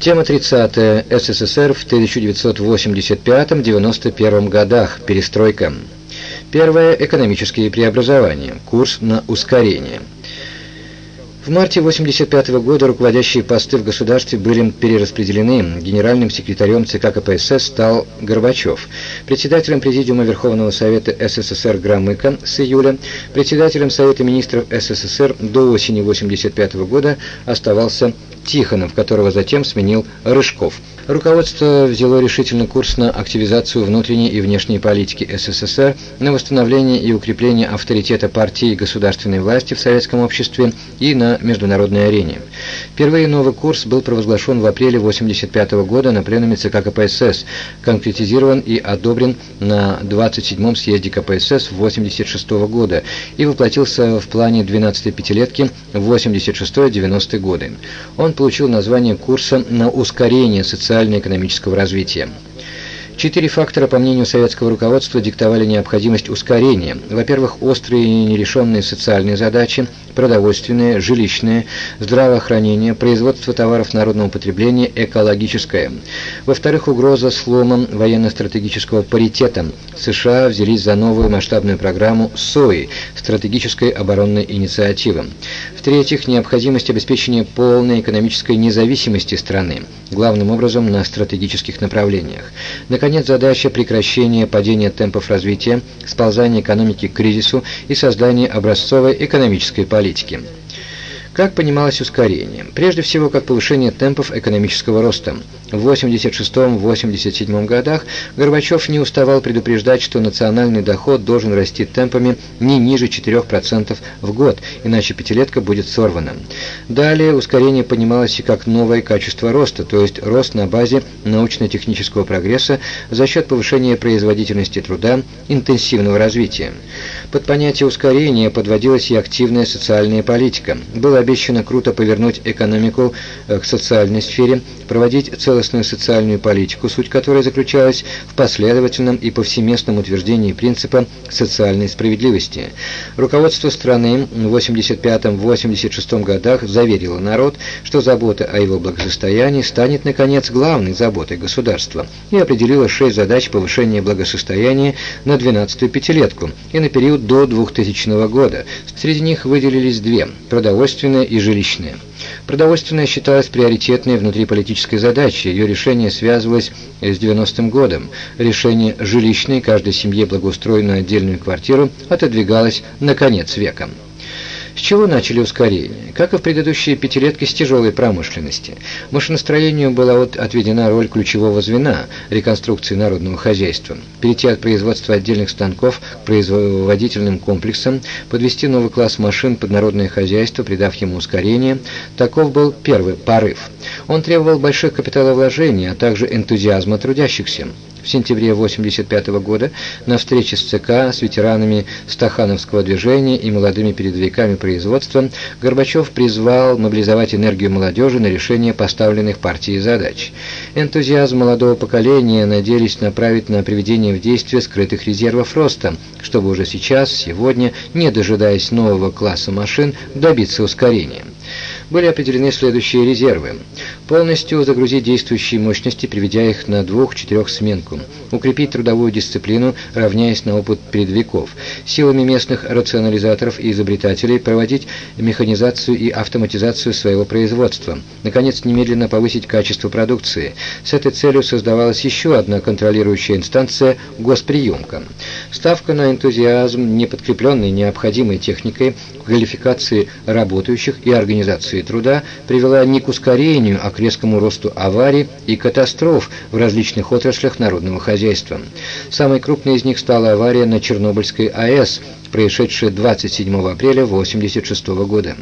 Тема 30. СССР в 1985-91 годах. Перестройка. Первое. Экономические преобразования. Курс на ускорение. В марте 1985 года руководящие посты в государстве были перераспределены. Генеральным секретарем ЦК КПСС стал Горбачев. Председателем Президиума Верховного Совета СССР Громыко с июля, председателем Совета Министров СССР до осени 1985 года оставался Тихонов, которого затем сменил Рыжков. Руководство взяло решительный курс на активизацию внутренней и внешней политики СССР, на восстановление и укрепление авторитета партии и государственной власти в советском обществе и на международной арене. Впервые новый курс был провозглашен в апреле 1985 года на пленуме ЦК КПСС, конкретизирован и одобрен на 27-м съезде КПСС 1986 года и воплотился в плане 12-й пятилетки в 86-90 годы. Он получил название курса на ускорение социально-экономического развития. Четыре фактора, по мнению советского руководства, диктовали необходимость ускорения. Во-первых, острые и нерешенные социальные задачи, продовольственное, жилищное, здравоохранение, производство товаров народного потребления, экологическое. Во-вторых, угроза слома военно-стратегического паритета. США взялись за новую масштабную программу СОИ – стратегической оборонной инициативы. В-третьих, необходимость обеспечения полной экономической независимости страны, главным образом на стратегических направлениях. Наконец, Наконец, задача прекращения падения темпов развития, сползания экономики к кризису и создания образцовой экономической политики. Как понималось ускорение? Прежде всего, как повышение темпов экономического роста. В 86-87 годах Горбачев не уставал предупреждать, что национальный доход должен расти темпами не ниже 4% в год, иначе пятилетка будет сорвана. Далее ускорение понималось и как новое качество роста, то есть рост на базе научно-технического прогресса за счет повышения производительности труда, интенсивного развития. Под понятие ускорения подводилась и активная социальная политика. Было обещано круто повернуть экономику э, к социальной сфере, проводить целостную социальную политику, суть которой заключалась в последовательном и повсеместном утверждении принципа социальной справедливости. Руководство страны в 85-86 годах заверило народ, что забота о его благосостоянии станет, наконец, главной заботой государства и определило шесть задач повышения благосостояния на 12-ю пятилетку и на период до 2000 года. Среди них выделились две – продовольственная и жилищная. Продовольственная считалась приоритетной внутриполитической задачей, ее решение связывалось с 90-м годом. Решение жилищной, каждой семье благоустроенную отдельную квартиру, отодвигалось на конец века. Чего начали ускорение? Как и в предыдущие пятилетки с тяжелой промышленности. Машиностроению была отведена роль ключевого звена реконструкции народного хозяйства. Перейти от производства отдельных станков к производительным комплексам, подвести новый класс машин под народное хозяйство, придав ему ускорение – таков был первый порыв. Он требовал больших капиталовложений, а также энтузиазма трудящихся. В сентябре 1985 года на встрече с ЦК с ветеранами Стахановского движения и молодыми передовиками производства Горбачев призвал мобилизовать энергию молодежи на решение поставленных партией задач. Энтузиазм молодого поколения надеялись направить на приведение в действие скрытых резервов роста, чтобы уже сейчас, сегодня, не дожидаясь нового класса машин, добиться ускорения были определены следующие резервы. Полностью загрузить действующие мощности, приведя их на двух-четырехсменку. Укрепить трудовую дисциплину, равняясь на опыт передовиков. Силами местных рационализаторов и изобретателей проводить механизацию и автоматизацию своего производства. Наконец, немедленно повысить качество продукции. С этой целью создавалась еще одна контролирующая инстанция – госприемка. Ставка на энтузиазм, не подкрепленный необходимой техникой, квалификации работающих и организации труда привела не к ускорению, а к резкому росту аварий и катастроф в различных отраслях народного хозяйства. Самой крупной из них стала авария на Чернобыльской АЭС, происшедшая 27 апреля 1986 года.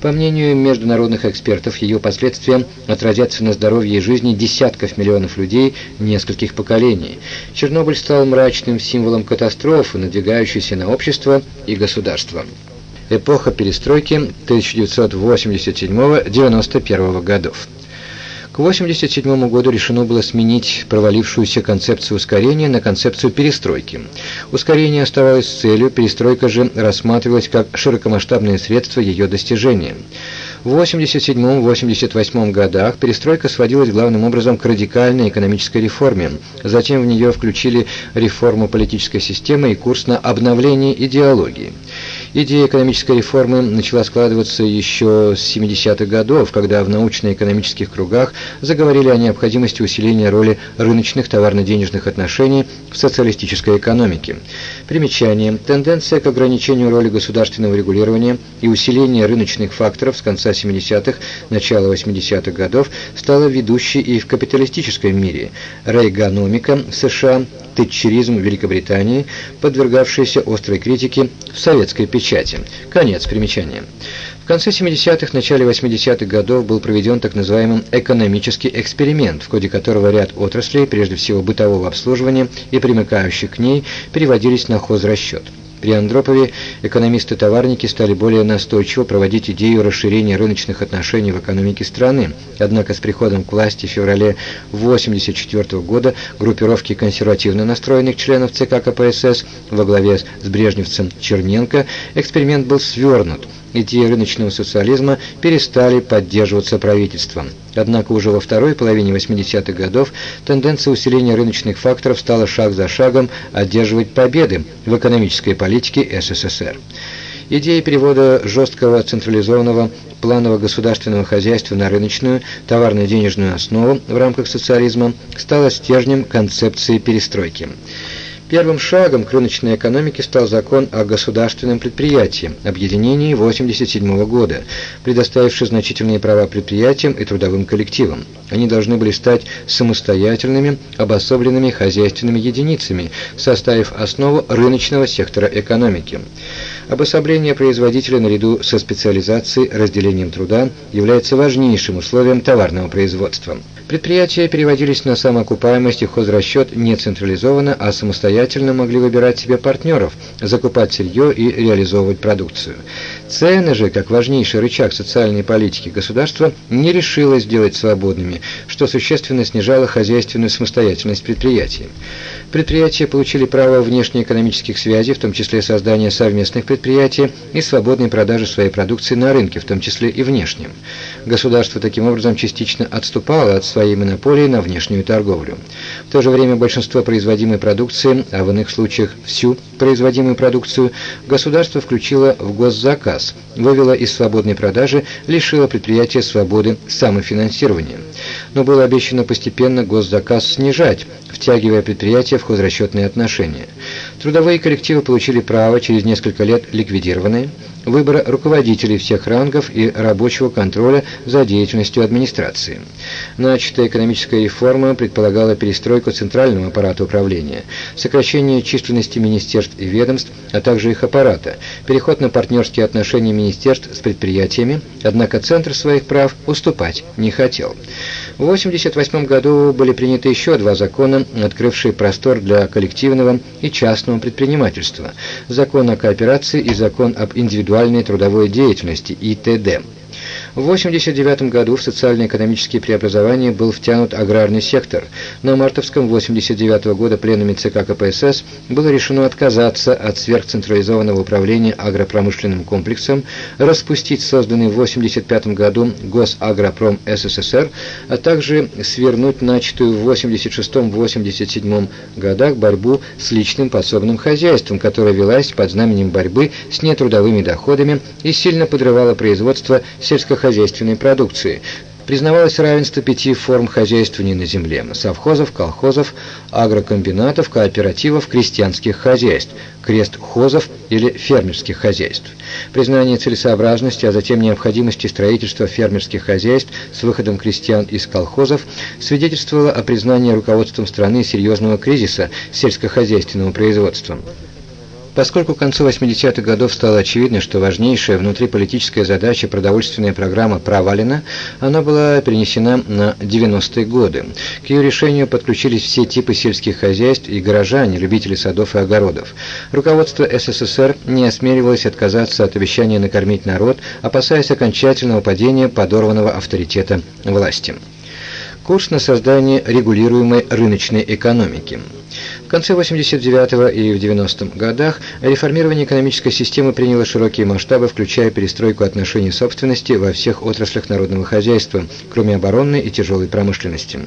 По мнению международных экспертов, ее последствия отразятся на здоровье и жизни десятков миллионов людей нескольких поколений. Чернобыль стал мрачным символом катастрофы, надвигающейся на общество и государство эпоха перестройки 1987-91 годов. К 1987 году решено было сменить провалившуюся концепцию ускорения на концепцию перестройки. Ускорение оставалось целью, перестройка же рассматривалась как широкомасштабное средство ее достижения. В 1987-1988 годах перестройка сводилась главным образом к радикальной экономической реформе. Затем в нее включили реформу политической системы и курс на обновление идеологии. Идея экономической реформы начала складываться еще с 70-х годов, когда в научно-экономических кругах заговорили о необходимости усиления роли рыночных товарно-денежных отношений в социалистической экономике. Примечание. Тенденция к ограничению роли государственного регулирования и усиления рыночных факторов с конца 70-х, начала 80-х годов стала ведущей и в капиталистическом мире. Рейганомика США тэтчеризм Великобритании, подвергавшийся острой критике в советской печати. Конец примечания. Конце 70-х, начале 80-х годов был проведен так называемый экономический эксперимент, в ходе которого ряд отраслей, прежде всего бытового обслуживания и примыкающих к ней, переводились на хозрасчет. При Андропове экономисты-товарники стали более настойчиво проводить идею расширения рыночных отношений в экономике страны. Однако с приходом к власти в феврале 1984 года группировки консервативно настроенных членов ЦК КПСС во главе с брежневцем Черненко эксперимент был свернут – идеи рыночного социализма перестали поддерживаться правительством. Однако уже во второй половине 80-х годов тенденция усиления рыночных факторов стала шаг за шагом одерживать победы в экономической политике СССР. Идея перевода жесткого централизованного планового государственного хозяйства на рыночную товарно-денежную основу в рамках социализма стала стержнем концепции перестройки. Первым шагом к рыночной экономике стал закон о государственном предприятии, объединении 1987 года, предоставивший значительные права предприятиям и трудовым коллективам. Они должны были стать самостоятельными, обособленными хозяйственными единицами, составив основу рыночного сектора экономики. Обособление производителя наряду со специализацией, разделением труда является важнейшим условием товарного производства. Предприятия переводились на самоокупаемость и хозрасчет не централизованно, а самостоятельно могли выбирать себе партнеров, закупать сырье и реализовывать продукцию. Цены же, как важнейший рычаг социальной политики государства, не решилось сделать свободными, что существенно снижало хозяйственную самостоятельность предприятий. Предприятия получили право внешнеэкономических связей, в том числе создания совместных предприятий и свободной продажи своей продукции на рынке, в том числе и внешнем. Государство таким образом частично отступало от своей монополии на внешнюю торговлю. В то же время большинство производимой продукции, а в иных случаях всю производимую продукцию, государство включило в госзаказ, вывело из свободной продажи, лишило предприятия свободы самофинансирования. Но было обещано постепенно госзаказ снижать, втягивая предприятия в хозрасчетные отношения. Трудовые коллективы получили право через несколько лет ликвидированные выбора руководителей всех рангов и рабочего контроля за деятельностью администрации. Начатая экономическая реформа предполагала перестройку центрального аппарата управления, сокращение численности министерств и ведомств, а также их аппарата, переход на партнерские отношения министерств с предприятиями, однако центр своих прав уступать не хотел. В 1988 году были приняты еще два закона, открывшие простор для коллективного и частного предпринимательства. Закон о кооперации и закон об индивидуальной трудовой деятельности ИТД. В 1989 году в социально-экономические преобразования был втянут аграрный сектор. На мартовском 1989 года пленуме ЦК КПСС было решено отказаться от сверхцентрализованного управления агропромышленным комплексом, распустить созданный в 1985 году Госагропром СССР, а также свернуть начатую в 1986-1987 годах борьбу с личным подсобным хозяйством, которая велась под знаменем борьбы с нетрудовыми доходами и сильно подрывала производство сельскохозяйственных сельскохозяйственной продукции. Признавалось равенство пяти форм хозяйствования на земле – совхозов, колхозов, агрокомбинатов, кооперативов, крестьянских хозяйств, крестхозов или фермерских хозяйств. Признание целесообразности, а затем необходимости строительства фермерских хозяйств с выходом крестьян из колхозов свидетельствовало о признании руководством страны серьезного кризиса сельскохозяйственного производства. Поскольку к концу 80-х годов стало очевидно, что важнейшая внутриполитическая задача продовольственная программа провалена, она была перенесена на 90-е годы. К ее решению подключились все типы сельских хозяйств и горожане, любители садов и огородов. Руководство СССР не осмеливалось отказаться от обещания накормить народ, опасаясь окончательного падения подорванного авторитета власти. курс на создание регулируемой рыночной экономики. Конце 89 и в 90-м годах реформирование экономической системы приняло широкие масштабы, включая перестройку отношений собственности во всех отраслях народного хозяйства, кроме оборонной и тяжелой промышленности.